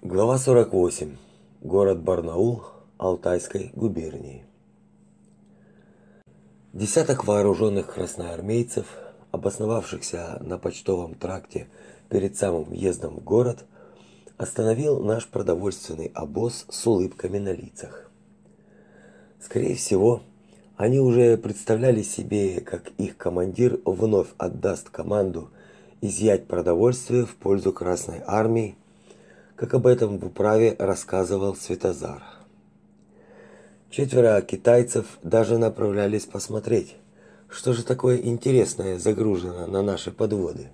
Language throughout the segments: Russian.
Глава 48. Город Барнаул Алтайской губернии. Десяток вооруженных красноармейцев, обосновавшихся на почтовом тракте перед самым въездом в город, остановил наш продовольственный обоз с улыбками на лицах. Скорее всего, они уже представляли себе, как их командир вновь отдаст команду изъять продовольствие в пользу Красной армии как об этом в управе рассказывал Светозар. Четверо китайцев даже направлялись посмотреть, что же такое интересное загружено на наши подводы.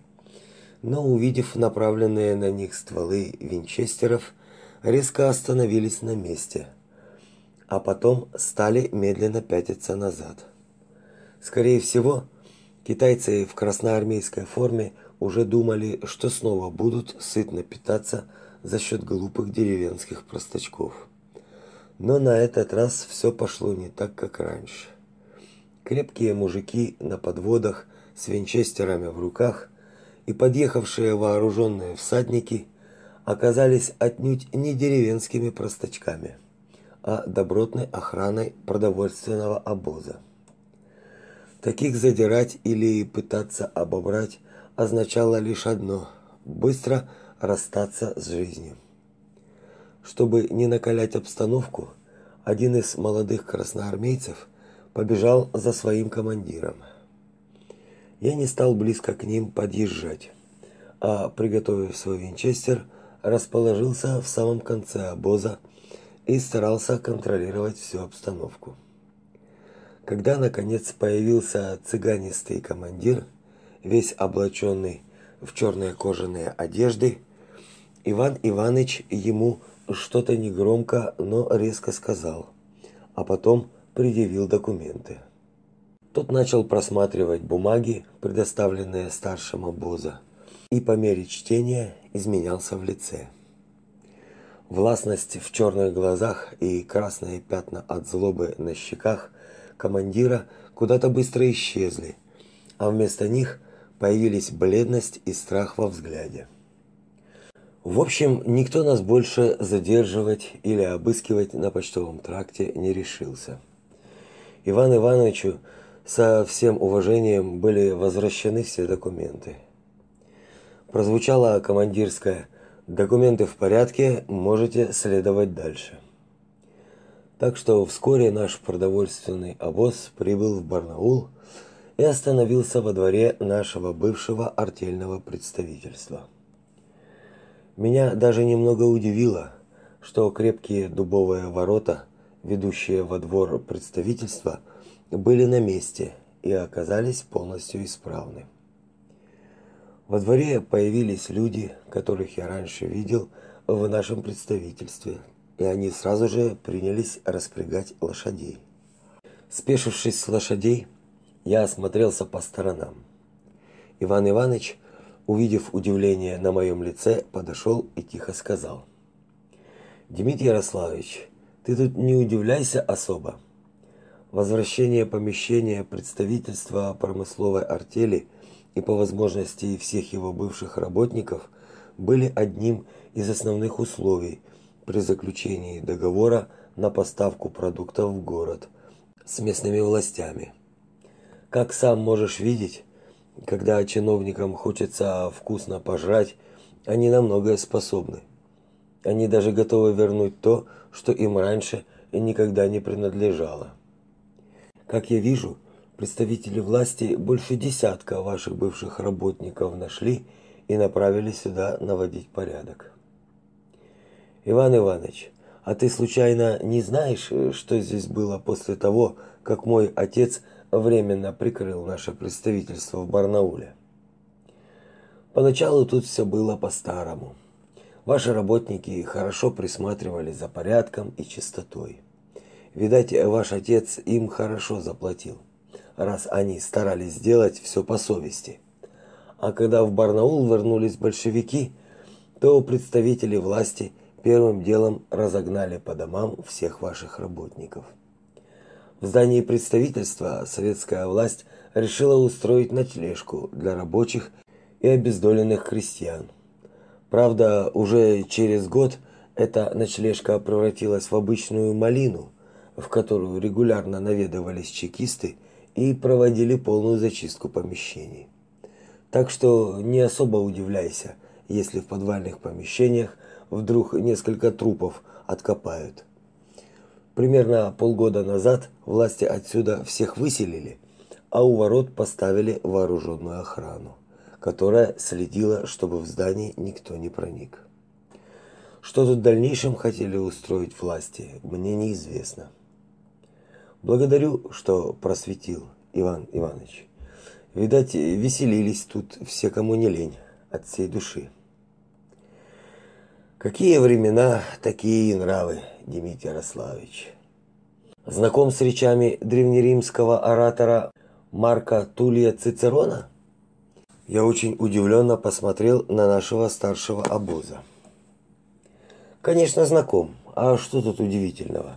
Но увидев направленные на них стволы винчестеров, резко остановились на месте, а потом стали медленно пятиться назад. Скорее всего, китайцы в красноармейской форме уже думали, что снова будут сытно питаться за счет глупых деревенских простачков. Но на этот раз все пошло не так, как раньше. Крепкие мужики на подводах с винчестерами в руках и подъехавшие вооруженные всадники оказались отнюдь не деревенскими простачками, а добротной охраной продовольственного обоза. Таких задирать или пытаться обобрать означало лишь одно – быстро – расстаться с жизнью. Чтобы не накалять обстановку, один из молодых красноармейцев побежал за своим командиром. Я не стал близко к ним подъезжать, а, приготовив свой винчестер, расположился в самом конце обоза и старался контролировать всю обстановку. Когда наконец появился цыганистый командир, весь облаченный в черные кожаные одежды, Иван Иванович ему что-то негромко, но резко сказал, а потом предъявил документы. Тот начал просматривать бумаги, предоставленные старшим обоза, и по мере чтения изменялся в лице. Властность в черных глазах и красные пятна от злобы на щеках командира куда-то быстро исчезли, а вместо них появились бледность и страх во взгляде. В общем, никто нас больше задерживать или обыскивать на почтовом тракте не решился. Иван Ивановичу со всем уважением были возвращены все документы. Прозвучала командирская «Документы в порядке, можете следовать дальше». Так что вскоре наш продовольственный обоз прибыл в Барнаул и остановился во дворе нашего бывшего артельного представительства. Меня даже немного удивило, что крепкие дубовые ворота, ведущие во двор представительства, были на месте и оказались полностью исправны. Во дворе появились люди, которых я раньше видел в нашем представительстве, и они сразу же принялись распрягать лошадей. Спешившись с лошадей, я осмотрелся по сторонам. Иван Иванович увидев удивление на моем лице, подошел и тихо сказал: "Дмитрий Ярославович, ты тут не удивляйся особо. Возвращение помещения представительства промысловой артели и по возможности всех его бывших работников были одним из основных условий при заключении договора на поставку продуктов в город с местными властями. Как сам можешь видеть, когда чиновникам хочется вкусно пожрать, они на многое способны. Они даже готовы вернуть то, что им раньше никогда не принадлежало. Как я вижу, представители власти больше десятка ваших бывших работников нашли и направили сюда наводить порядок. Иван Иванович, а ты случайно не знаешь, что здесь было после того, как мой отец временно прикрыл наше представительство в Барнауле. Поначалу тут все было по-старому. Ваши работники хорошо присматривали за порядком и чистотой. Видать, ваш отец им хорошо заплатил, раз они старались сделать все по совести. А когда в Барнаул вернулись большевики, то представители власти первым делом разогнали по домам всех ваших работников. В здании представительства советская власть решила устроить ночлежку для рабочих и обездоленных крестьян. Правда, уже через год эта ночлежка превратилась в обычную малину, в которую регулярно наведывались чекисты и проводили полную зачистку помещений. Так что не особо удивляйся, если в подвальных помещениях вдруг несколько трупов откопают. Примерно полгода назад власти отсюда всех выселили, а у ворот поставили вооруженную охрану, которая следила, чтобы в здание никто не проник. Что тут в дальнейшем хотели устроить власти, мне неизвестно. Благодарю, что просветил, Иван Иванович. Видать, веселились тут все, кому не лень, от всей души. Какие времена, такие и нравы, Дмитрий Ярославович. Знаком с речами древнеримского оратора Марка Тулия Цицерона? Я очень удивленно посмотрел на нашего старшего обоза. Конечно, знаком. А что тут удивительного?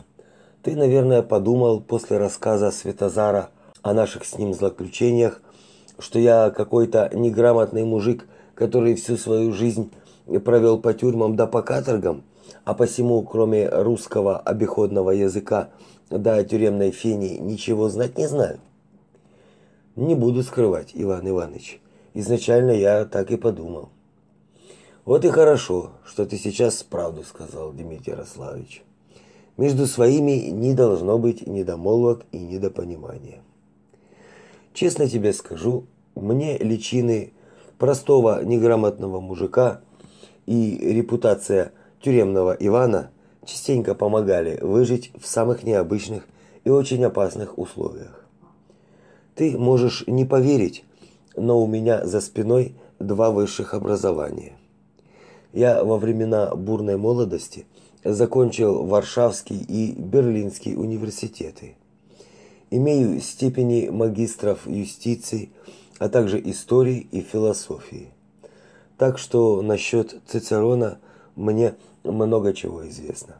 Ты, наверное, подумал после рассказа Светозара о наших с ним злоключениях, что я какой-то неграмотный мужик, который всю свою жизнь провел по тюрьмам да по каторгам, а посему, кроме русского обиходного языка да тюремной фени, ничего знать не знаю. Не буду скрывать, Иван Иванович. Изначально я так и подумал. Вот и хорошо, что ты сейчас правду сказал, Дмитрий Ярославович. Между своими не должно быть недомолвок и недопонимания. Честно тебе скажу, мне личины простого неграмотного мужика и репутация тюремного Ивана частенько помогали выжить в самых необычных и очень опасных условиях. Ты можешь не поверить, но у меня за спиной два высших образования. Я во времена бурной молодости закончил Варшавский и Берлинский университеты. Имею степени магистров юстиции, а также истории и философии. Так что насчет Цицерона мне много чего известно.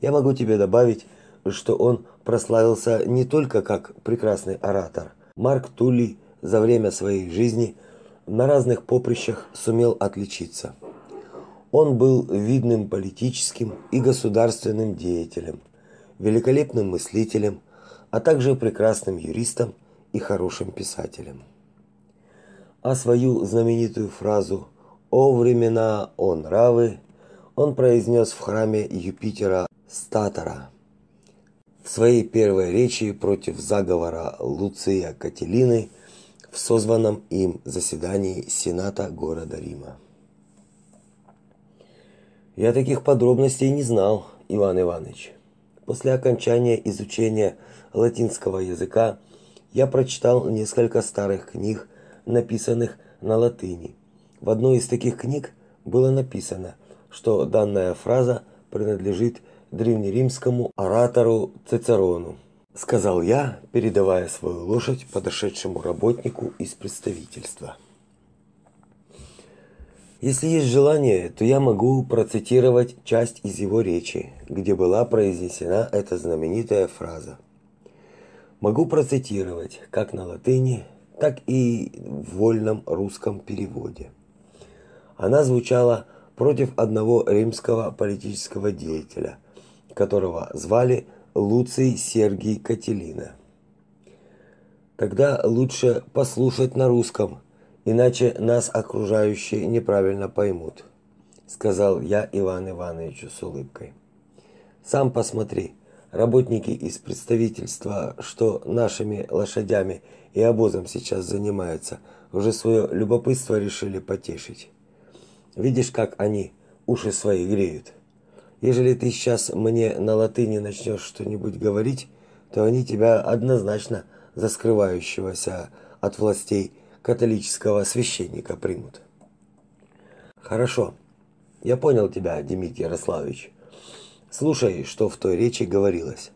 Я могу тебе добавить, что он прославился не только как прекрасный оратор. Марк Тулли за время своей жизни на разных поприщах сумел отличиться – он был видным политическим и государственным деятелем, великолепным мыслителем, а также прекрасным юристом и хорошим писателем. А свою знаменитую фразу «О времена, о нравы» он произнес в храме Юпитера Статора. В своей первой речи против заговора Луция Кателины в созванном им заседании Сената города Рима. Я таких подробностей не знал, Иван Иванович. После окончания изучения латинского языка я прочитал несколько старых книг, написанных на латыни. В одной из таких книг было написано, что данная фраза принадлежит древнеримскому оратору Цицерону, сказал я, передавая свою лошадь подошедшему работнику из представительства. Если есть желание, то я могу процитировать часть из его речи, где была произнесена эта знаменитая фраза. Могу процитировать как на латыни, так и в вольном русском переводе. Она звучала против одного римского политического деятеля, которого звали Луций Сергий Кателина. Тогда лучше послушать на русском, иначе нас окружающие неправильно поймут, сказал я Иван Ивановичу с улыбкой. Сам посмотри, работники из представительства, что нашими лошадями и обозом сейчас занимаются, уже свое любопытство решили потешить. Видишь, как они уши свои греют. Ежели ты сейчас мне на латыни начнешь что-нибудь говорить, то они тебя однозначно за скрывающегося от властей католического священника примут. Хорошо. Я понял тебя, Дмитрий Ярославович. Слушай, что в той речи говорилось.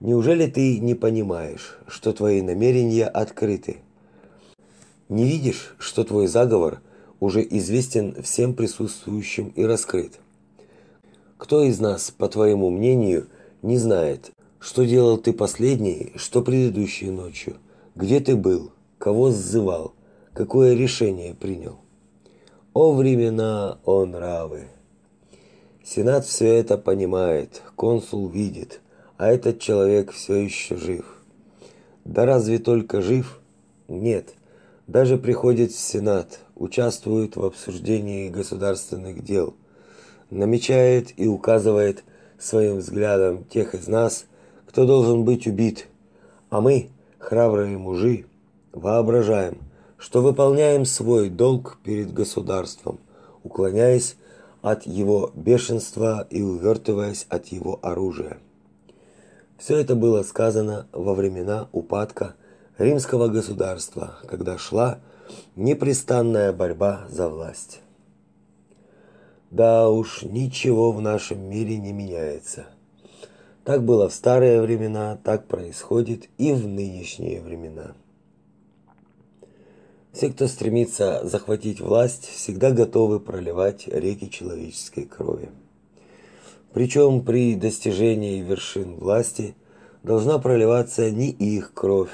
Неужели ты не понимаешь, что твои намерения открыты? Не видишь, что твой заговор уже известен всем присутствующим и раскрыт? Кто из нас, по твоему мнению, не знает, что делал ты последней, что предыдущей ночью? Где ты был? кого сзывал, какое решение принял. О времена, о нравы! Сенат все это понимает, консул видит, а этот человек все еще жив. Да разве только жив? Нет. Даже приходит в Сенат, участвует в обсуждении государственных дел, намечает и указывает своим взглядом тех из нас, кто должен быть убит. А мы, храбрые мужи, воображаем, что выполняем свой долг перед государством, уклоняясь от его бешенства и увертываясь от его оружия. Все это было сказано во времена упадка римского государства, когда шла непрестанная борьба за власть. Да уж, ничего в нашем мире не меняется. Так было в старые времена, так происходит и в нынешние времена. Все, кто стремится захватить власть, всегда готовы проливать реки человеческой крови. Причем при достижении вершин власти должна проливаться не их кровь,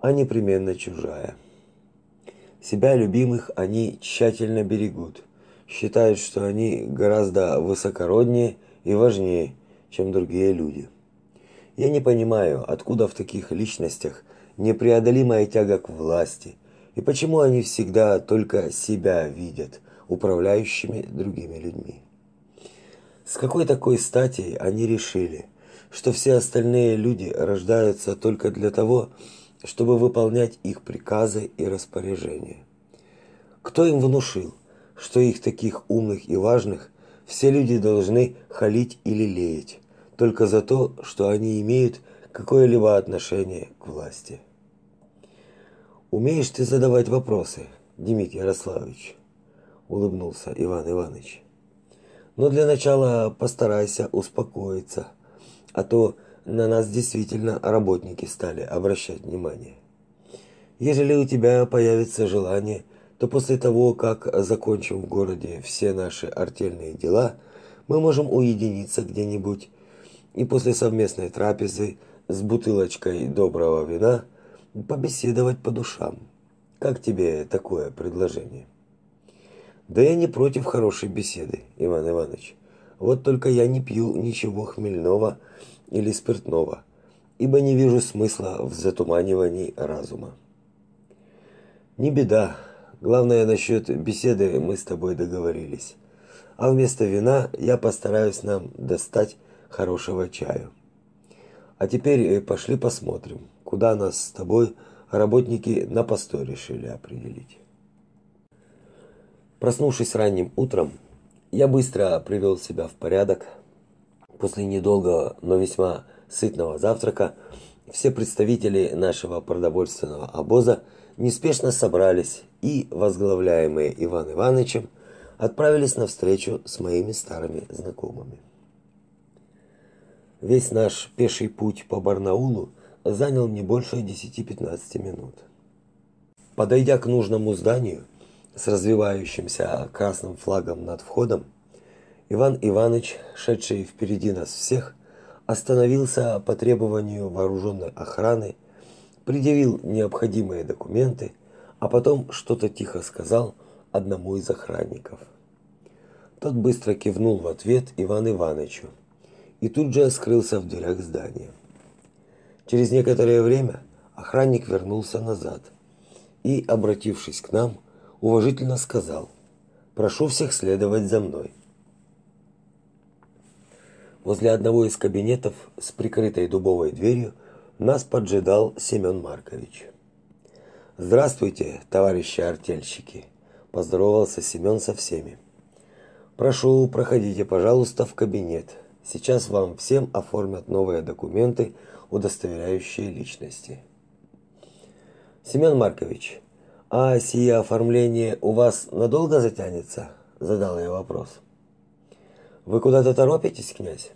а непременно чужая. Себя любимых они тщательно берегут, считают, что они гораздо высокороднее и важнее, чем другие люди. Я не понимаю, откуда в таких личностях непреодолимая тяга к власти, и почему они всегда только себя видят управляющими другими людьми. С какой такой стати они решили, что все остальные люди рождаются только для того, чтобы выполнять их приказы и распоряжения? Кто им внушил, что их таких умных и важных все люди должны халить или лелеять только за то, что они имеют какое-либо отношение к власти? Умеешь ты задавать вопросы, Демид Ярославович? улыбнулся Иван Иванович. Но для начала постарайся успокоиться, а то на нас действительно работники стали обращать внимание. Если у тебя появится желание, то после того, как закончим в городе все наши артельные дела, мы можем уединиться где-нибудь и после совместной трапезы с бутылочкой доброго вина побеседовать по душам. Как тебе такое предложение? Да я не против хорошей беседы, Иван Иванович. Вот только я не пью ничего хмельного или спиртного, ибо не вижу смысла в затуманивании разума. Не беда. Главное насчет беседы мы с тобой договорились. А вместо вина я постараюсь нам достать хорошего чаю. А теперь э, пошли посмотрим, куда нас с тобой работники на постой решили определить. Проснувшись ранним утром, я быстро привел себя в порядок. После недолгого, но весьма сытного завтрака все представители нашего продовольственного обоза неспешно собрались и, возглавляемые Иван Ивановичем, отправились на встречу с моими старыми знакомыми. Весь наш пеший путь по Барнаулу занял не больше 10-15 минут. Подойдя к нужному зданию, с развивающимся красным флагом над входом, Иван Иванович, шедший впереди нас всех, остановился по требованию вооруженной охраны, предъявил необходимые документы, а потом что-то тихо сказал одному из охранников. Тот быстро кивнул в ответ Иван Ивановичу и тут же скрылся в дверях здания. Через некоторое время охранник вернулся назад и, обратившись к нам, уважительно сказал: "Прошу всех следовать за мной". Возле одного из кабинетов с прикрытой дубовой дверью нас поджидал Семен Маркович. "Здравствуйте, товарищи артельщики", поздоровался Семен со всеми. "Прошу, проходите, пожалуйста, в кабинет. Сейчас вам всем оформят новые документы, удостоверяющие личности". Семен Маркович, а сие оформление у вас надолго затянется? задал я вопрос. Вы куда-то торопитесь, князь?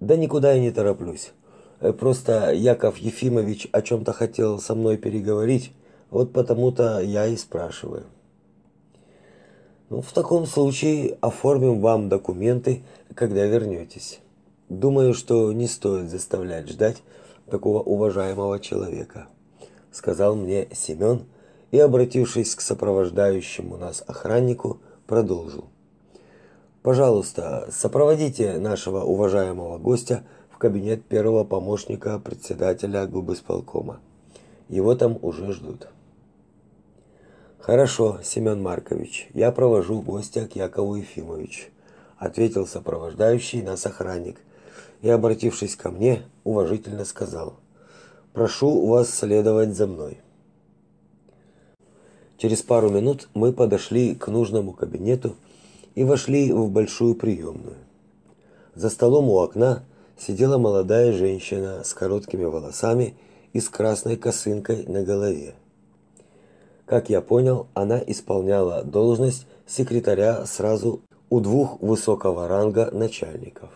Да никуда я не тороплюсь. Э, просто Яков Ефимович о чем то хотел со мной переговорить, вот потому-то я и спрашиваю. Ну, в таком случае оформим вам документы, когда вернетесь. Думаю, что не стоит заставлять ждать такого уважаемого человека, сказал мне Семен и, обратившись к сопровождающему нас охраннику, продолжил. Пожалуйста, сопроводите нашего уважаемого гостя в кабинет первого помощника председателя губысполкома. Его там уже ждут. Хорошо, Семен Маркович, я провожу гостя к Якову Ефимовичу, ответил сопровождающий нас охранник и, обратившись ко мне, уважительно сказал: "Прошу вас следовать за мной". Через пару минут мы подошли к нужному кабинету и вошли в большую приемную. За столом у окна сидела молодая женщина с короткими волосами и с красной косынкой на голове. Как я понял, она исполняла должность секретаря сразу у двух высокого ранга начальников.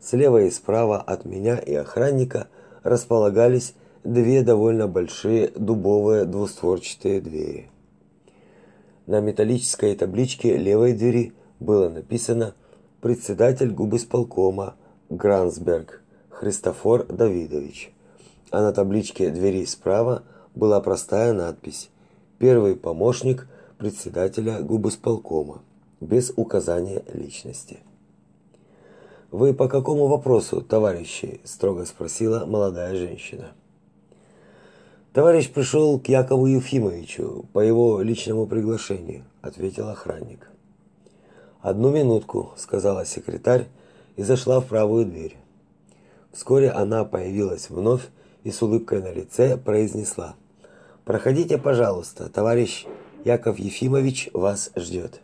Слева и справа от меня и охранника располагались две довольно большие дубовые двустворчатые двери. На металлической табличке левой двери было написано «Председатель губысполкома Грансберг Христофор Давидович», а на табличке двери справа была простая надпись «Первый помощник председателя губысполкома» без указания личности. «Вы по какому вопросу, товарищи?» – строго спросила молодая женщина. Товарищ пришел к Якову Ефимовичу по его личному приглашению, ответил охранник. Одну минутку, сказала секретарь и зашла в правую дверь. Вскоре она появилась вновь и с улыбкой на лице произнесла: "Проходите, пожалуйста, товарищ Яков Ефимович вас ждет».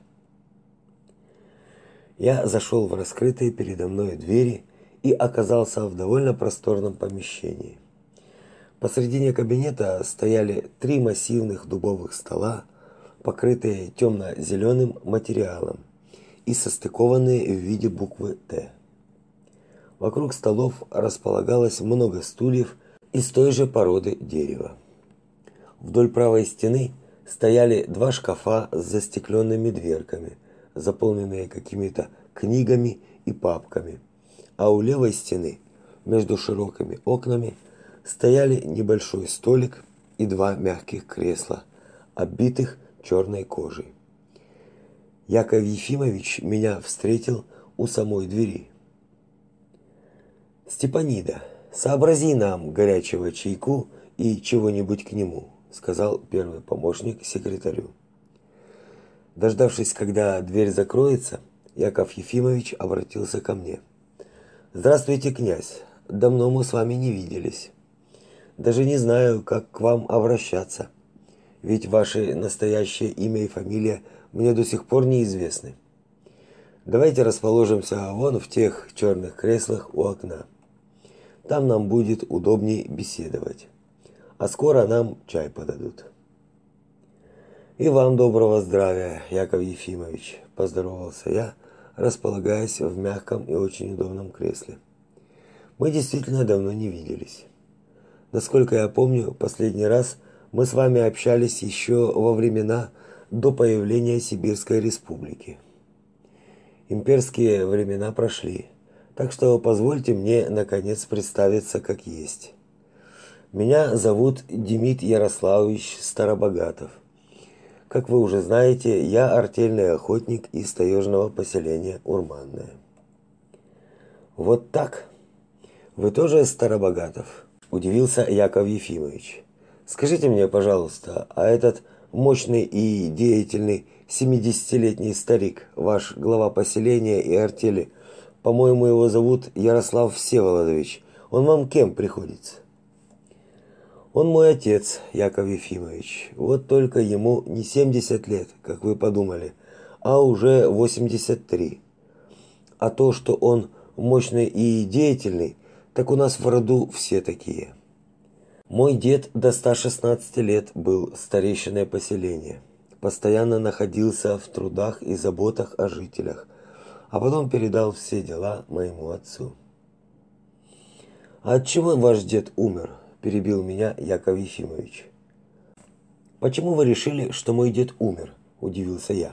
Я зашел в раскрытые передо мной двери и оказался в довольно просторном помещении. Посредине кабинета стояли три массивных дубовых стола, покрытые темно-зеленым материалом и состыкованные в виде буквы Т. Вокруг столов располагалось много стульев из той же породы дерева. Вдоль правой стены стояли два шкафа с застекленными дверками, заполненные какими-то книгами и папками, а у левой стены, между широкими окнами, стояли небольшой столик и два мягких кресла, оббитых черной кожей. Яков Ефимович меня встретил у самой двери. Степанида, сообрази нам горячего чайку и чего-нибудь к нему, сказал первый помощник секретарю. Дождавшись, когда дверь закроется, Яков Ефимович обратился ко мне. Здравствуйте, князь. Давно мы с вами не виделись. Даже не знаю, как к вам обращаться. Ведь ваше настоящее имя и фамилия мне до сих пор неизвестны. Давайте расположимся вон в тех черных креслах у окна. Там нам будет удобнее беседовать. А скоро нам чай подадут. И вам доброго здравия, Яков Ефимович, поздоровался я, располагаясь в мягком и очень удобном кресле. Мы действительно давно не виделись. Насколько я помню, последний раз мы с вами общались еще во времена до появления Сибирской республики. Имперские времена прошли, так что позвольте мне наконец представиться как есть. Меня зовут Демид Ярославович Старобогатов. Как вы уже знаете, я артельный охотник из таежного поселения Урманное. Вот так. Вы тоже Старобогатов? Удивился Яков Ефимович. Скажите мне, пожалуйста, а этот мощный и деятельный семидесятилетний старик, ваш глава поселения и артели, по-моему, его зовут Ярослав Всеволодович. Он вам кем приходится? Он мой отец, Яков Ефимович. Вот только ему не 70 лет, как вы подумали, а уже 83. А то, что он мощный и деятельный, так у нас в роду все такие. Мой дед до 116 лет был старейшиной поселения. Постоянно находился в трудах и заботах о жителях, а потом передал все дела моему отцу. «А от ваш дед умер?» – перебил меня Яков Ефимович. «Почему вы решили, что мой дед умер?» – удивился я.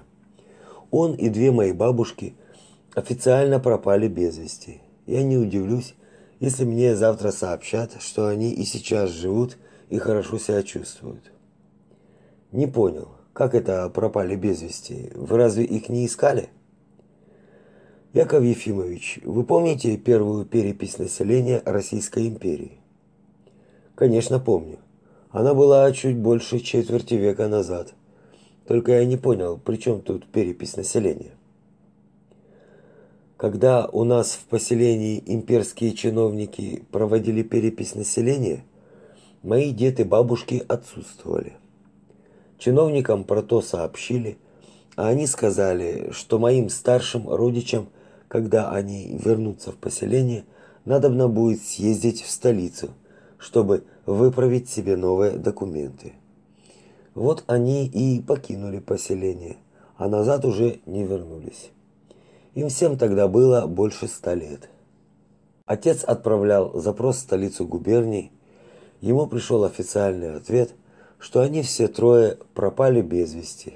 «Он и две мои бабушки официально пропали без вести. Я не удивлюсь, если мне завтра сообщат, что они и сейчас живут и хорошо себя чувствуют. Не понял, как это пропали без вести? Вы разве их не искали? Яков Ефимович, вы помните первую перепись населения Российской империи? Конечно, помню. Она была чуть больше четверти века назад. Только я не понял, при чем тут перепись населения? Когда у нас в поселении имперские чиновники проводили перепись населения, мои дед и бабушки отсутствовали. Чиновникам про то сообщили, а они сказали, что моим старшим родичам, когда они вернутся в поселение, надобно будет съездить в столицу, чтобы выправить себе новые документы. Вот они и покинули поселение, а назад уже не вернулись. Им всем тогда было больше ста лет. Отец отправлял запрос в столицу губернии. Ему пришел официальный ответ, что они все трое пропали без вести.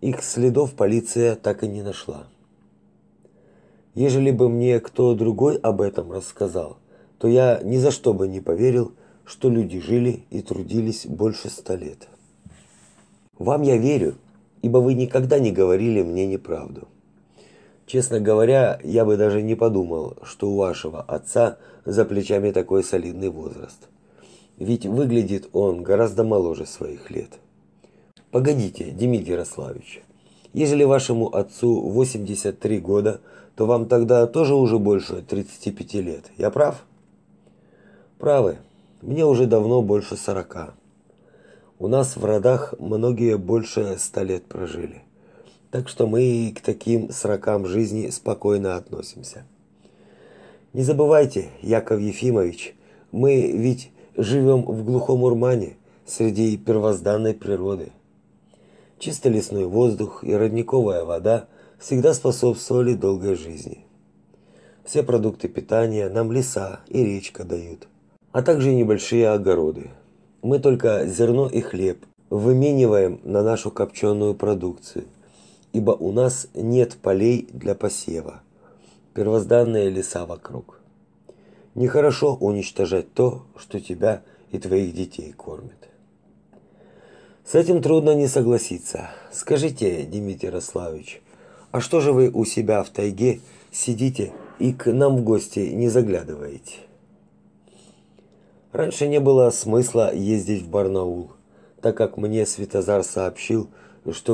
Их следов полиция так и не нашла. Ежели бы мне кто другой об этом рассказал, то я ни за что бы не поверил, что люди жили и трудились больше ста лет. Вам я верю, ибо вы никогда не говорили мне неправду. Честно говоря, я бы даже не подумал, что у вашего отца за плечами такой солидный возраст. Ведь выглядит он гораздо моложе своих лет. Погодите, Дмитрий Ярославович. Если вашему отцу 83 года, то вам тогда тоже уже больше 35 лет. Я прав? Правы. Мне уже давно больше 40. У нас в родах многие больше 100 лет прожили. Так что мы к таким срокам жизни спокойно относимся. Не забывайте, Яков Ефимович, мы ведь живем в глухом урмане среди первозданной природы. Чистый лесной воздух и родниковая вода всегда способствовали долгой жизни. Все продукты питания нам леса и речка дают, а также небольшие огороды. Мы только зерно и хлеб вымениваем на нашу копченую продукцию ибо у нас нет полей для посева. Первозданные леса вокруг. Нехорошо уничтожать то, что тебя и твоих детей кормит. С этим трудно не согласиться. Скажите, Дмитрий Ярославович, а что же вы у себя в тайге сидите и к нам в гости не заглядываете? Раньше не было смысла ездить в Барнаул, так как мне Светозар сообщил, что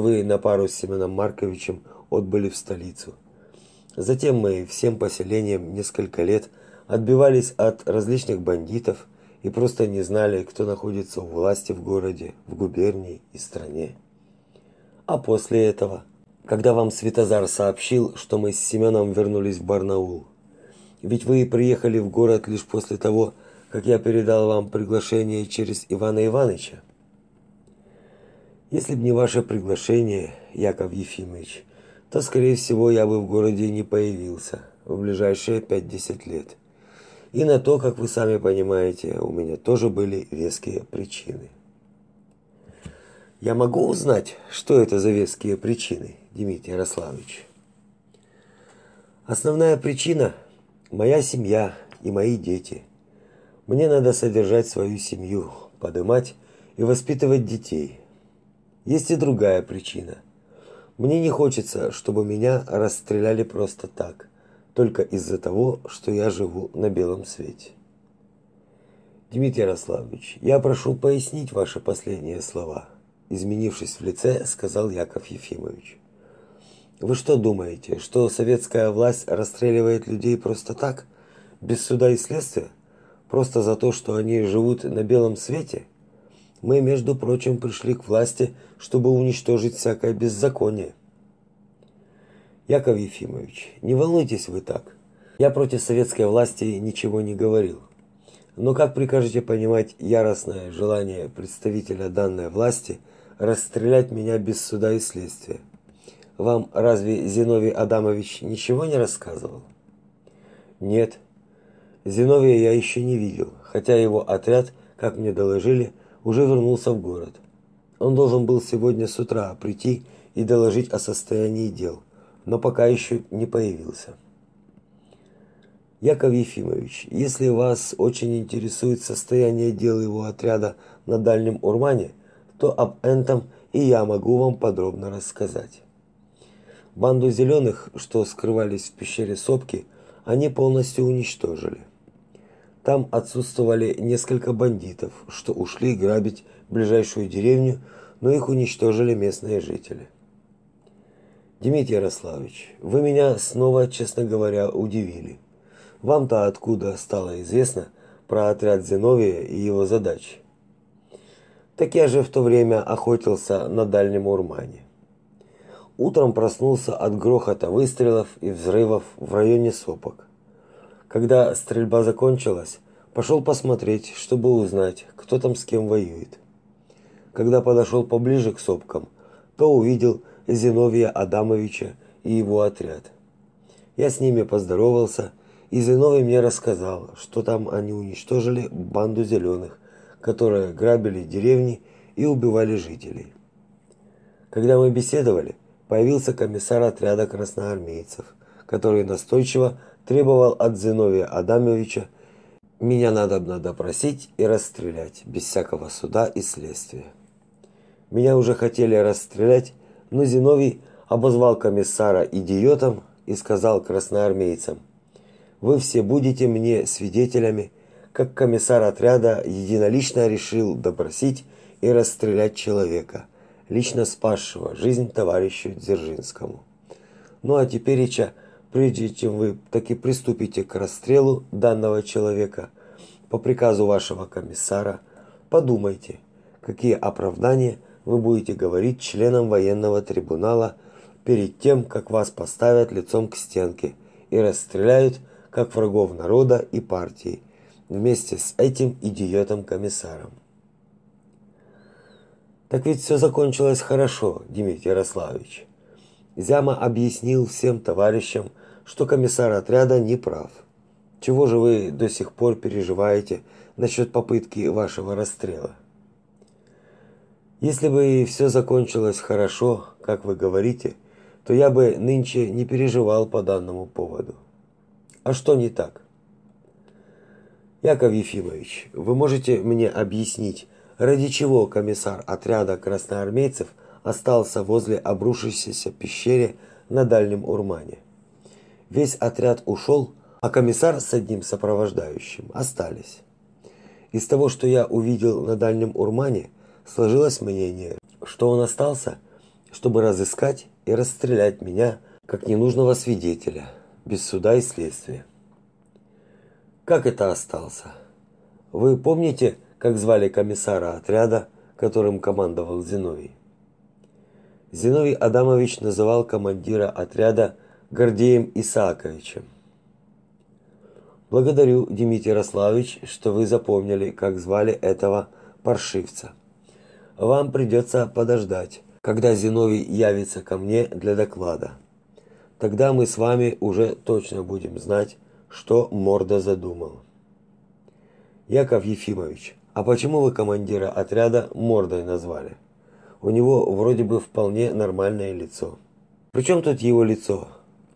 вы на пару с Семеном Марковичем отбыли в столицу. Затем мы всем поселением несколько лет отбивались от различных бандитов и просто не знали, кто находится у власти в городе, в губернии и стране. А после этого, когда вам Светозар сообщил, что мы с Семеном вернулись в Барнаул, ведь вы приехали в город лишь после того, как я передал вам приглашение через Ивана Ивановича. Если бы не ваше приглашение, Яков Ефимович, то, скорее всего, я бы в городе не появился в ближайшие 5-10 лет. И на то, как вы сами понимаете, у меня тоже были веские причины. Я могу узнать, что это за веские причины, Дмитрий Ярославович? Основная причина – моя семья и мои дети. Мне надо содержать свою семью, подымать и воспитывать детей – есть и другая причина. Мне не хочется, чтобы меня расстреляли просто так, только из-за того, что я живу на белом свете. Дмитрий Ярославович, я прошу пояснить ваши последние слова, изменившись в лице, сказал Яков Ефимович. Вы что думаете, что советская власть расстреливает людей просто так, без суда и следствия, просто за то, что они живут на белом свете? Мы, между прочим, пришли к власти, чтобы уничтожить всякое беззаконие. Яков Ефимович, не волнуйтесь вы так. Я против советской власти ничего не говорил. Но как прикажете понимать яростное желание представителя данной власти расстрелять меня без суда и следствия? Вам разве Зиновий Адамович ничего не рассказывал? Нет. Зиновия я еще не видел, хотя его отряд, как мне доложили, уже вернулся в город. Он должен был сегодня с утра прийти и доложить о состоянии дел, но пока еще не появился. Яков Ефимович, если вас очень интересует состояние дел его отряда на Дальнем Урмане, то об этом и я могу вам подробно рассказать. Банду зеленых, что скрывались в пещере Сопки, они полностью уничтожили. Там отсутствовали несколько бандитов, что ушли грабить ближайшую деревню, но их уничтожили местные жители. Дмитрий Ярославович, вы меня снова, честно говоря, удивили. Вам-то откуда стало известно про отряд Зиновия и его задачи? Так я же в то время охотился на Дальнем Урмане. Утром проснулся от грохота выстрелов и взрывов в районе сопок. Когда стрельба закончилась, пошел посмотреть, чтобы узнать, кто там с кем воюет. Когда подошел поближе к сопкам, то увидел Зиновия Адамовича и его отряд. Я с ними поздоровался, и Зиновий мне рассказал, что там они уничтожили банду зеленых, которые грабили деревни и убивали жителей. Когда мы беседовали, появился комиссар отряда красноармейцев, который настойчиво требовал от Зиновия Адамовича меня надо допросить и расстрелять без всякого суда и следствия. Меня уже хотели расстрелять, но Зиновий обозвал комиссара идиотом и сказал красноармейцам: "Вы все будете мне свидетелями, как комиссар отряда единолично решил допросить и расстрелять человека, лично спасшего жизнь товарищу Дзержинскому. Ну а теперь, Ича, прежде чем вы таки приступите к расстрелу данного человека по приказу вашего комиссара, подумайте, какие оправдания вы будете говорить членам военного трибунала перед тем, как вас поставят лицом к стенке и расстреляют как врагов народа и партии вместе с этим идиотом-комиссаром. Так ведь все закончилось хорошо, Дмитрий Ярославович. Зяма объяснил всем товарищам, что комиссар отряда не прав. Чего же вы до сих пор переживаете насчет попытки вашего расстрела? Если бы все закончилось хорошо, как вы говорите, то я бы нынче не переживал по данному поводу. А что не так? Яков Ефимович, вы можете мне объяснить, ради чего комиссар отряда красноармейцев остался возле обрушившейся пещеры на Дальнем Урмане? Весь отряд ушел, а комиссар с одним сопровождающим остались. Из того, что я увидел на Дальнем Урмане, сложилось мнение, что он остался, чтобы разыскать и расстрелять меня как ненужного свидетеля, без суда и следствия. Как это остался? Вы помните, как звали комиссара отряда, которым командовал Зиновий? Зиновий Адамович называл командира отряда Гордеем Исааковичем. Благодарю, Дмитрий Ярославович, что вы запомнили, как звали этого паршивца вам придется подождать, когда Зиновий явится ко мне для доклада. Тогда мы с вами уже точно будем знать, что Морда задумал. Яков Ефимович, а почему вы командира отряда Мордой назвали? У него вроде бы вполне нормальное лицо. Причем тут его лицо?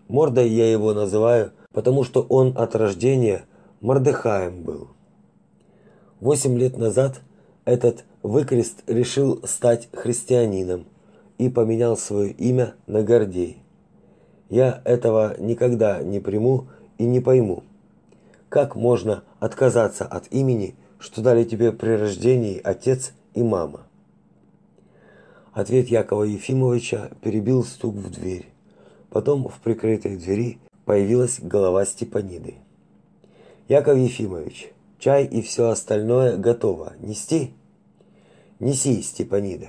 Мордой я его называю, потому что он от рождения Мордехаем был. Восемь лет назад этот Выкрест решил стать христианином и поменял свое имя на Гордей. Я этого никогда не приму и не пойму. Как можно отказаться от имени, что дали тебе при рождении отец и мама? Ответ Якова Ефимовича перебил стук в дверь. Потом в прикрытой двери появилась голова Степаниды. Яков Ефимович, чай и все остальное готово. Нести? Неси, Степанида.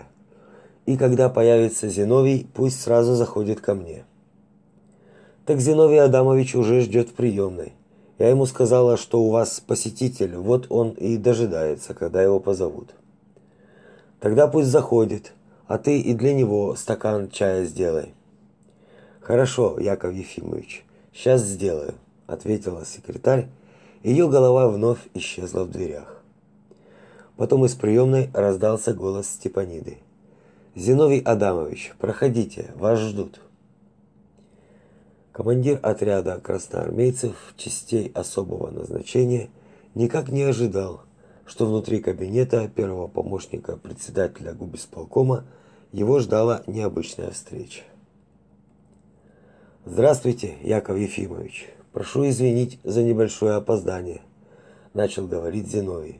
И когда появится Зиновий, пусть сразу заходит ко мне. Так Зиновий Адамович уже ждет в приемной. Я ему сказала, что у вас посетитель, вот он и дожидается, когда его позовут. Тогда пусть заходит, а ты и для него стакан чая сделай. Хорошо, Яков Ефимович, сейчас сделаю, ответила секретарь. Ее голова вновь исчезла в дверях. Потом из приемной раздался голос Степаниды. Зиновий Адамович, проходите, вас ждут. Командир отряда красноармейцев частей особого назначения никак не ожидал, что внутри кабинета первого помощника председателя губисполкома его ждала необычная встреча. Здравствуйте, Яков Ефимович. Прошу извинить за небольшое опоздание, начал говорить Зиновий.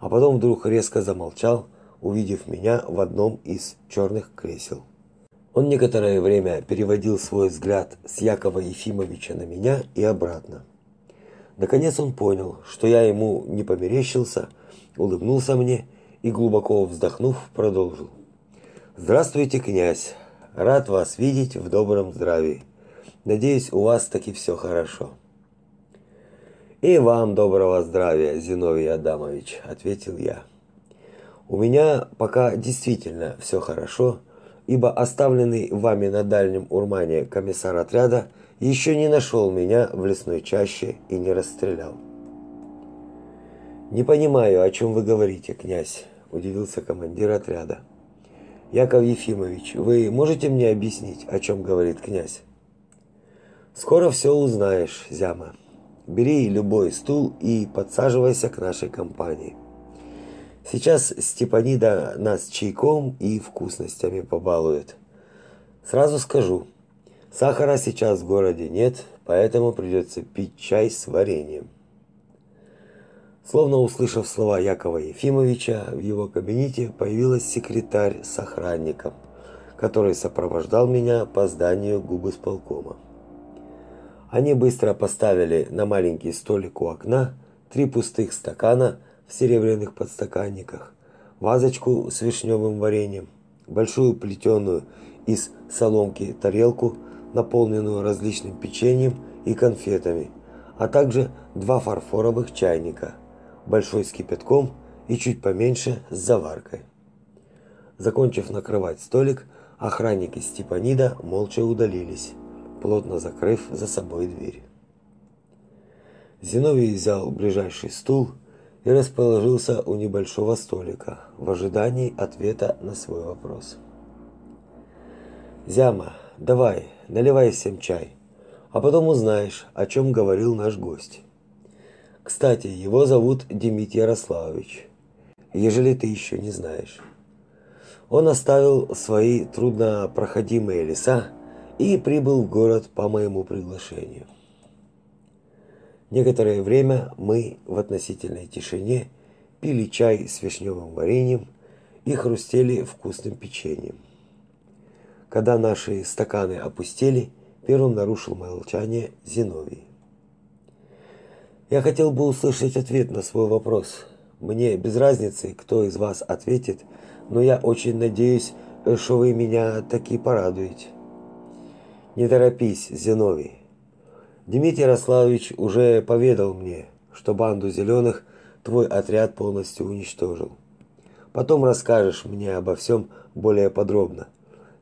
А потом вдруг резко замолчал, увидев меня в одном из черных кресел. Он некоторое время переводил свой взгляд с Якова Ефимовича на меня и обратно. Наконец он понял, что я ему не померещился, улыбнулся мне и глубоко вздохнув, продолжил: "Здравствуйте, князь. Рад вас видеть в добром здравии. Надеюсь, у вас таки все хорошо. И вам доброго здравия, Зиновий Адамович, ответил я. У меня пока действительно все хорошо, ибо оставленный вами на дальнем Урмане комиссар отряда еще не нашел меня в лесной чаще и не расстрелял. Не понимаю, о чем вы говорите, князь, удивился командир отряда. Яков Ефимович, вы можете мне объяснить, о чем говорит князь? Скоро все узнаешь, Зяма. Бери любой стул и подсаживайся к нашей компании. Сейчас Степанида нас чайком и вкусностями побалует. Сразу скажу, сахара сейчас в городе нет, поэтому придется пить чай с вареньем. Словно услышав слова Якова Ефимовича, в его кабинете появилась секретарь с охранником, который сопровождал меня по зданию губысполкома. Они быстро поставили на маленький столик у окна три пустых стакана в серебряных подстаканниках, вазочку с вишневым вареньем, большую плетеную из соломки тарелку, наполненную различным печеньем и конфетами, а также два фарфоровых чайника, большой с кипятком и чуть поменьше с заваркой. Закончив накрывать столик, охранники Степанида молча удалились плотно закрыв за собой дверь. Зиновий взял ближайший стул и расположился у небольшого столика в ожидании ответа на свой вопрос. Зяма, давай, наливай всем чай, а потом узнаешь, о чем говорил наш гость. Кстати, его зовут Демид Ярославович. Ежели ты еще не знаешь. Он оставил свои труднопроходимые леса и прибыл в город по моему приглашению. Некоторое время мы в относительной тишине пили чай с вишневым вареньем и хрустели вкусным печеньем. Когда наши стаканы опустели, первым нарушил молчание Зиновий. Я хотел бы услышать ответ на свой вопрос. Мне без разницы, кто из вас ответит, но я очень надеюсь, что вы меня таки порадуете. Не торопись, Зиновий. Дмитрий Ярославович уже поведал мне, что банду зеленых твой отряд полностью уничтожил. Потом расскажешь мне обо всем более подробно.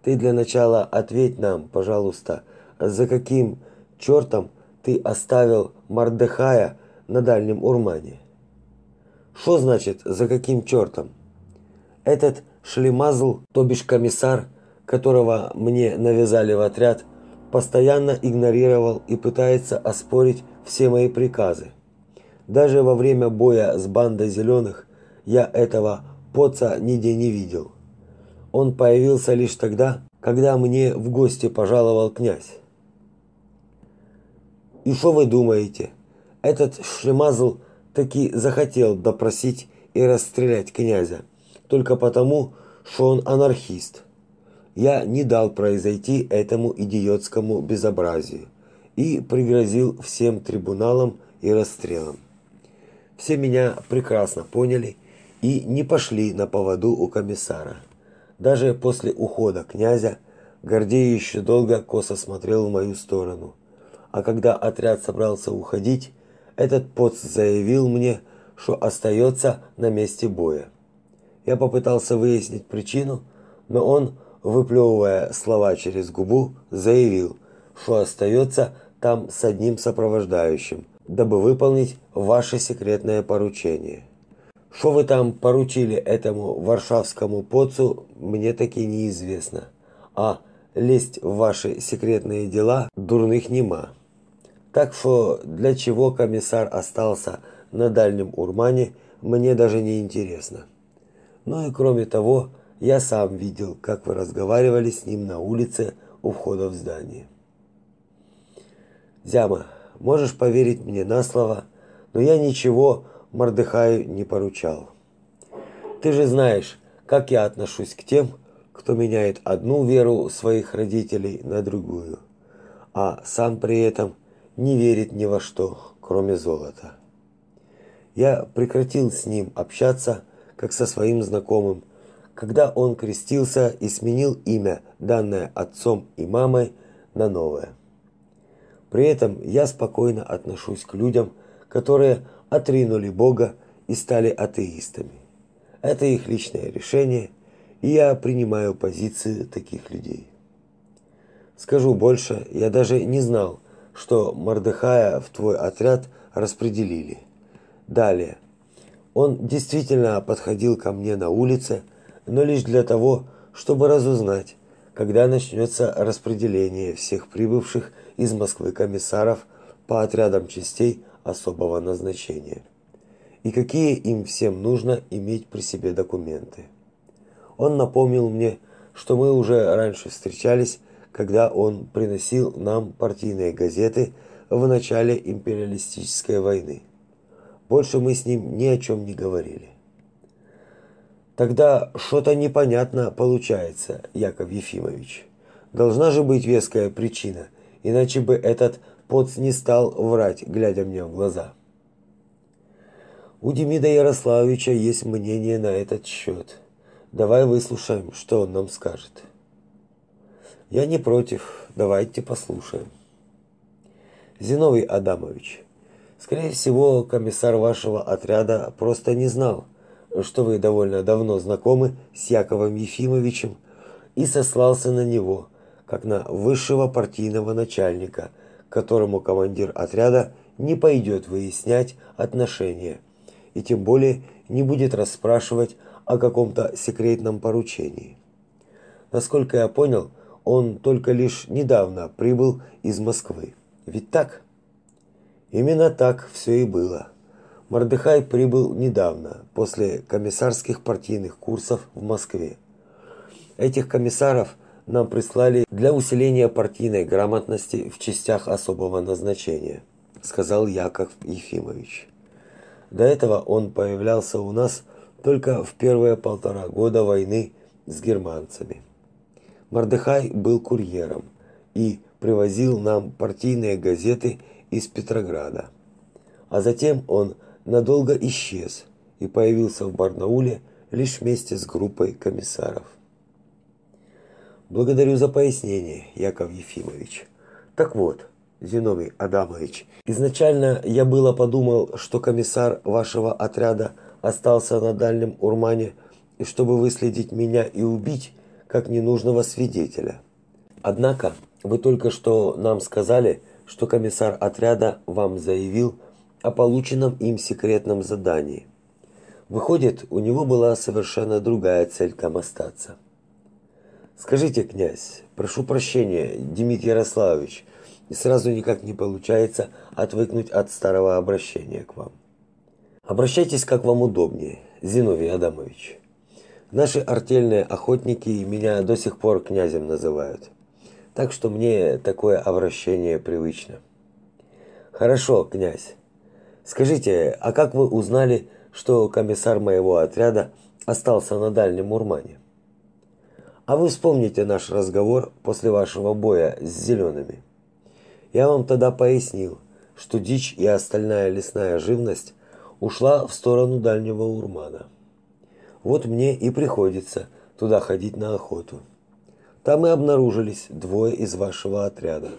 Ты для начала ответь нам, пожалуйста, за каким чертом ты оставил Мардехая на Дальнем Урмане? Что значит «за каким чертом»? Этот шлемазл, то бишь комиссар, которого мне навязали в отряд, постоянно игнорировал и пытается оспорить все мои приказы. Даже во время боя с бандой зеленых я этого поца нигде не видел. Он появился лишь тогда, когда мне в гости пожаловал князь. И что вы думаете? Этот шлемазл таки захотел допросить и расстрелять князя, только потому, что он анархист я не дал произойти этому идиотскому безобразию и пригрозил всем трибуналам и расстрелом. Все меня прекрасно поняли и не пошли на поводу у комиссара. Даже после ухода князя Гордей еще долго косо смотрел в мою сторону. А когда отряд собрался уходить, этот поц заявил мне, что остается на месте боя. Я попытался выяснить причину, но он выплевывая слова через губу, заявил, что остается там с одним сопровождающим, дабы выполнить ваше секретное поручение. Что вы там поручили этому варшавскому поцу, мне таки неизвестно. А лезть в ваши секретные дела дурных нема. Так что для чего комиссар остался на Дальнем Урмане, мне даже не интересно. Ну и кроме того, я сам видел, как вы разговаривали с ним на улице у входа в здание. Зяма, можешь поверить мне на слово, но я ничего Мордыхаю не поручал. Ты же знаешь, как я отношусь к тем, кто меняет одну веру своих родителей на другую, а сам при этом не верит ни во что, кроме золота. Я прекратил с ним общаться, как со своим знакомым, когда он крестился и сменил имя, данное отцом и мамой, на новое. При этом я спокойно отношусь к людям, которые отринули Бога и стали атеистами. Это их личное решение, и я принимаю позицию таких людей. Скажу больше, я даже не знал, что Мордыхая в твой отряд распределили. Далее. Он действительно подходил ко мне на улице, но лишь для того, чтобы разузнать, когда начнется распределение всех прибывших из Москвы комиссаров по отрядам частей особого назначения и какие им всем нужно иметь при себе документы. Он напомнил мне, что мы уже раньше встречались, когда он приносил нам партийные газеты в начале империалистической войны. Больше мы с ним ни о чем не говорили. Тогда что-то непонятно получается, Яков Ефимович. Должна же быть веская причина, иначе бы этот поц не стал врать, глядя мне в глаза. У Демида Ярославовича есть мнение на этот счет. Давай выслушаем, что он нам скажет. Я не против. Давайте послушаем. Зиновий Адамович, скорее всего, комиссар вашего отряда просто не знал, что вы довольно давно знакомы с Яковом Ефимовичем и сослался на него, как на высшего партийного начальника, которому командир отряда не пойдет выяснять отношения и тем более не будет расспрашивать о каком-то секретном поручении. Насколько я понял, он только лишь недавно прибыл из Москвы. Ведь так? Именно так все и было. Мордыхай прибыл недавно, после комиссарских партийных курсов в Москве. Этих комиссаров нам прислали для усиления партийной грамотности в частях особого назначения, сказал Яков Ефимович. До этого он появлялся у нас только в первые полтора года войны с германцами. Мордыхай был курьером и привозил нам партийные газеты из Петрограда. А затем он надолго исчез и появился в Барнауле лишь вместе с группой комиссаров. Благодарю за пояснение, Яков Ефимович. Так вот, Зиновий Адамович, изначально я было подумал, что комиссар вашего отряда остался на дальнем Урмане, и чтобы выследить меня и убить, как ненужного свидетеля. Однако, вы только что нам сказали, что комиссар отряда вам заявил, о полученном им секретном задании. Выходит, у него была совершенно другая цель там остаться. Скажите, князь, прошу прощения, Дмитрий Ярославович, и сразу никак не получается отвыкнуть от старого обращения к вам. Обращайтесь как вам удобнее, Зиновий Адамович. Наши артельные охотники меня до сих пор князем называют. Так что мне такое обращение привычно. Хорошо, князь. Скажите, а как вы узнали, что комиссар моего отряда остался на Дальнем Урмане? А вы вспомните наш разговор после вашего боя с зелеными. Я вам тогда пояснил, что дичь и остальная лесная живность ушла в сторону Дальнего Урмана. Вот мне и приходится туда ходить на охоту. Там и обнаружились двое из вашего отряда.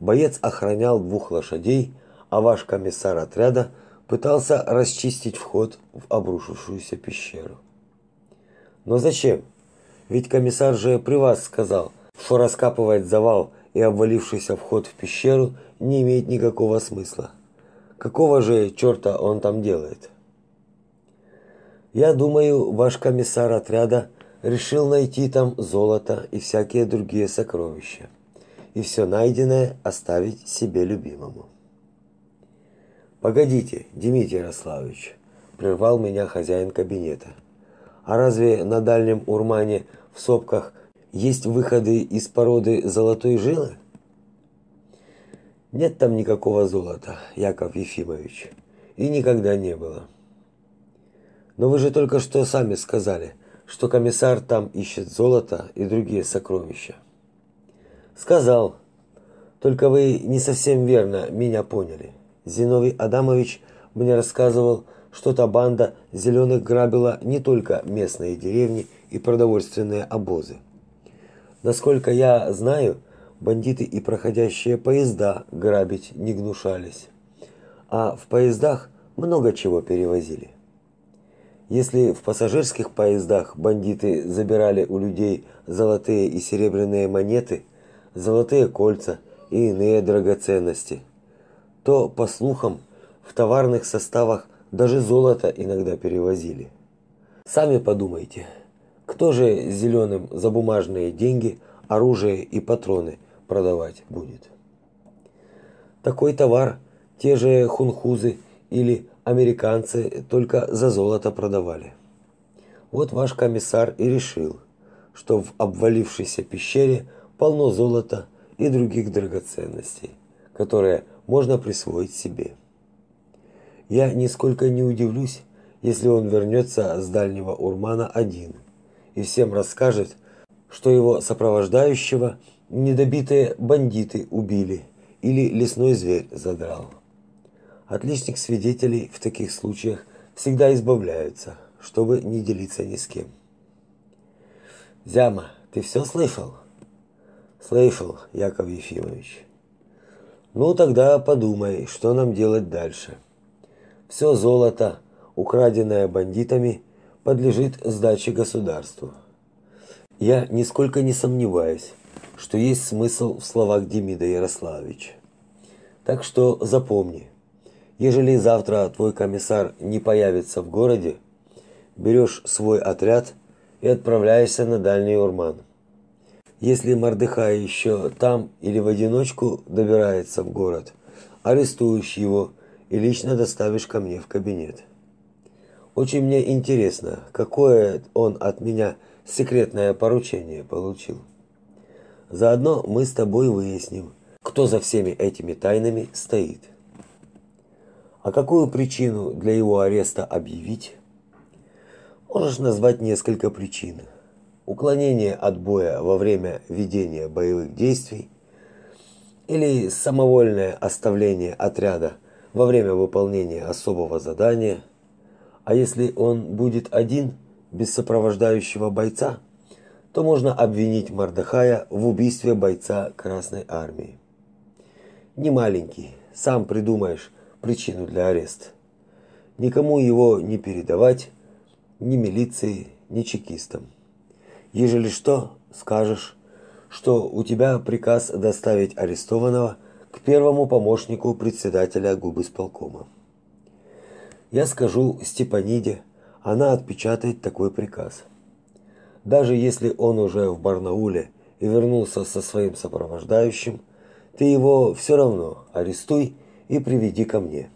Боец охранял двух лошадей, а ваш комиссар отряда пытался расчистить вход в обрушившуюся пещеру. Но зачем? Ведь комиссар же при вас сказал, что раскапывать завал и обвалившийся вход в пещеру не имеет никакого смысла. Какого же черта он там делает? Я думаю, ваш комиссар отряда решил найти там золото и всякие другие сокровища. И все найденное оставить себе любимому. Погодите, Дмитрий Ярославович, прервал меня хозяин кабинета. А разве на дальнем Урмане в сопках есть выходы из породы золотой жилы? Нет там никакого золота, Яков Ефимович, и никогда не было. Но вы же только что сами сказали, что комиссар там ищет золото и другие сокровища. Сказал. Только вы не совсем верно меня поняли. Зиновий Адамович мне рассказывал, что та банда зеленых грабила не только местные деревни и продовольственные обозы. Насколько я знаю, бандиты и проходящие поезда грабить не гнушались. А в поездах много чего перевозили. Если в пассажирских поездах бандиты забирали у людей золотые и серебряные монеты, золотые кольца и иные драгоценности, то, по слухам, в товарных составах даже золото иногда перевозили. Сами подумайте, кто же зеленым за бумажные деньги оружие и патроны продавать будет? Такой товар те же хунхузы или американцы только за золото продавали. Вот ваш комиссар и решил, что в обвалившейся пещере полно золота и других драгоценностей, которые можно присвоить себе. Я нисколько не удивлюсь, если он вернется с дальнего Урмана один и всем расскажет, что его сопровождающего недобитые бандиты убили или лесной зверь задрал. Отличных свидетелей в таких случаях всегда избавляются, чтобы не делиться ни с кем. Зяма, ты все слышал? Слышал, Яков Ефимович. Ну тогда подумай, что нам делать дальше. Все золото, украденное бандитами, подлежит сдаче государству. Я нисколько не сомневаюсь, что есть смысл в словах Демида Ярославовича. Так что запомни, ежели завтра твой комиссар не появится в городе, берешь свой отряд и отправляешься на дальний Урман. Если Мордыхай еще там или в одиночку добирается в город, арестуешь его и лично доставишь ко мне в кабинет. Очень мне интересно, какое он от меня секретное поручение получил. Заодно мы с тобой выясним, кто за всеми этими тайнами стоит. А какую причину для его ареста объявить? Можешь назвать несколько причин. Уклонение от боя во время ведения боевых действий или самовольное оставление отряда во время выполнения особого задания. А если он будет один, без сопровождающего бойца, то можно обвинить Мордехая в убийстве бойца Красной армии. Не маленький, сам придумаешь, причину для ареста. Никому его не передавать, ни милиции, ни чекистам. Ежели что, скажешь, что у тебя приказ доставить арестованного к первому помощнику председателя губысполкома. Я скажу Степаниде, она отпечатает такой приказ. Даже если он уже в Барнауле и вернулся со своим сопровождающим, ты его все равно арестуй и приведи ко мне.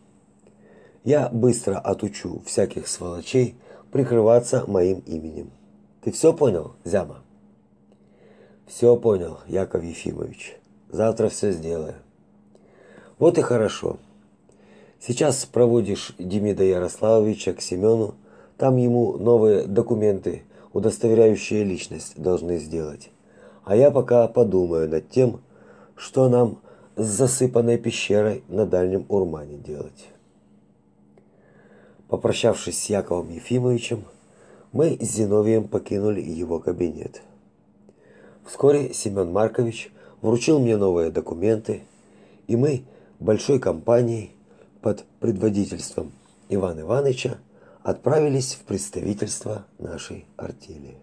Я быстро отучу всяких сволочей прикрываться моим именем. Ты все понял, Зяма? Все понял, Яков Ефимович. Завтра все сделаю. Вот и хорошо. Сейчас проводишь Демида Ярославовича к Семену, там ему новые документы, удостоверяющие личность, должны сделать. А я пока подумаю над тем, что нам с засыпанной пещерой на дальнем Урмане делать. Попрощавшись с Яковом Ефимовичем, мы с Зиновием покинули его кабинет. Вскоре Семен Маркович вручил мне новые документы, и мы большой компанией под предводительством Ивана Ивановича отправились в представительство нашей артели.